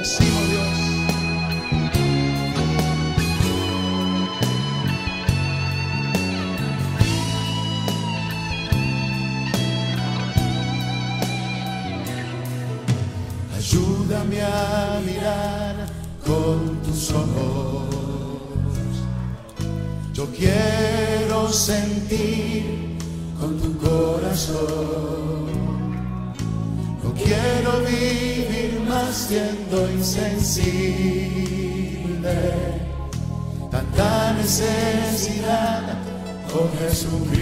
decimos Dios. Ayúdame a mirar con tus ojos. Yo quiero sentir con tu corazón. No quiero vivir más siendo insensible. Tanta necesidad, oh Jesucristo.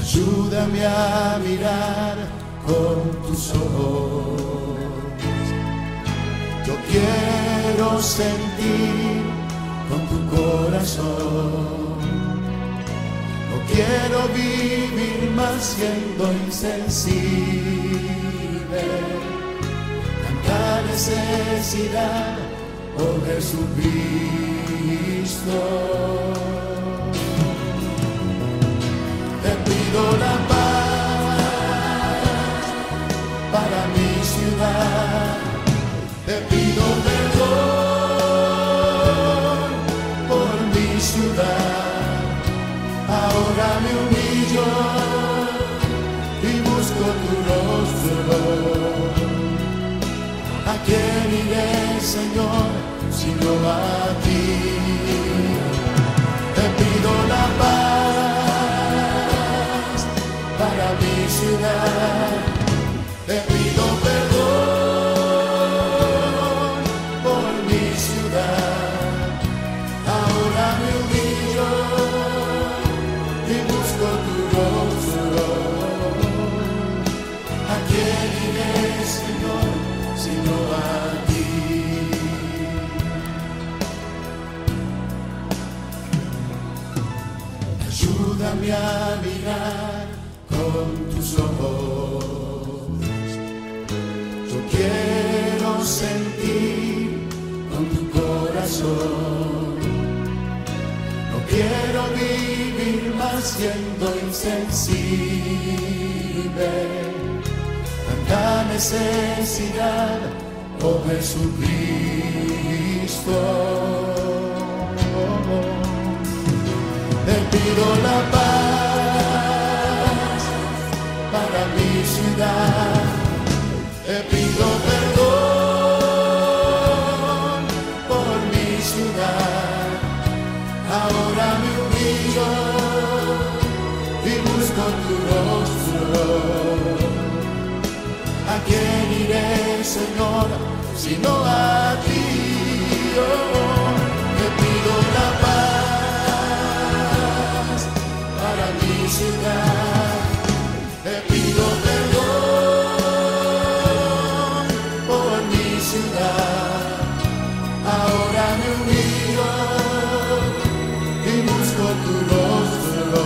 Ayúdame a mirar con tus ojos. Yo quiero sentir con tu corazón. Quiero vivir más siendo insensible. Tanta necesidad, oh Jesucristo. ¿A quién iré, Señor, sino a ti? Señor, sino a ti? Ayúdame a mirar con tus ojos. Yo quiero sentir con tu corazón. No quiero vivir más siendo insensible. Necesidad, oh Jesucristo. Te pido la paz Señor, sino a ti? Oh, te pido la paz para mi ciudad. Te pido perdón por mi ciudad. Ahora me humillo y busco tu rostro.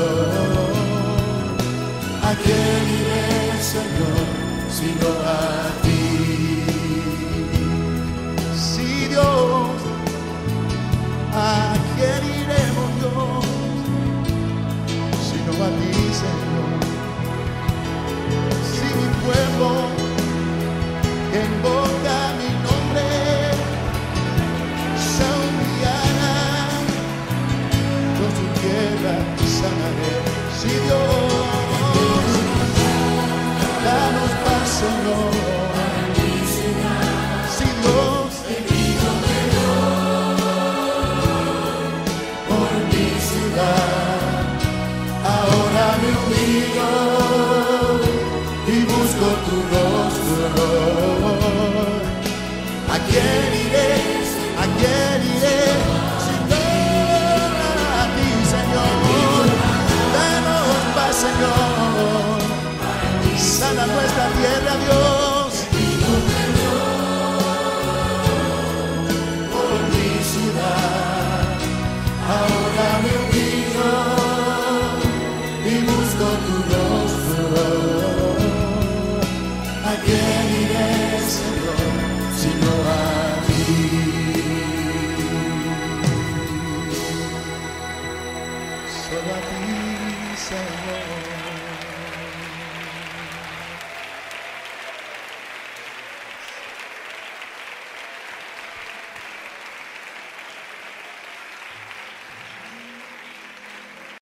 ¿A quién iré, Señor, sino a ti, Señor? Si mi pueblo que invoca busco tu rostro. ¿A quién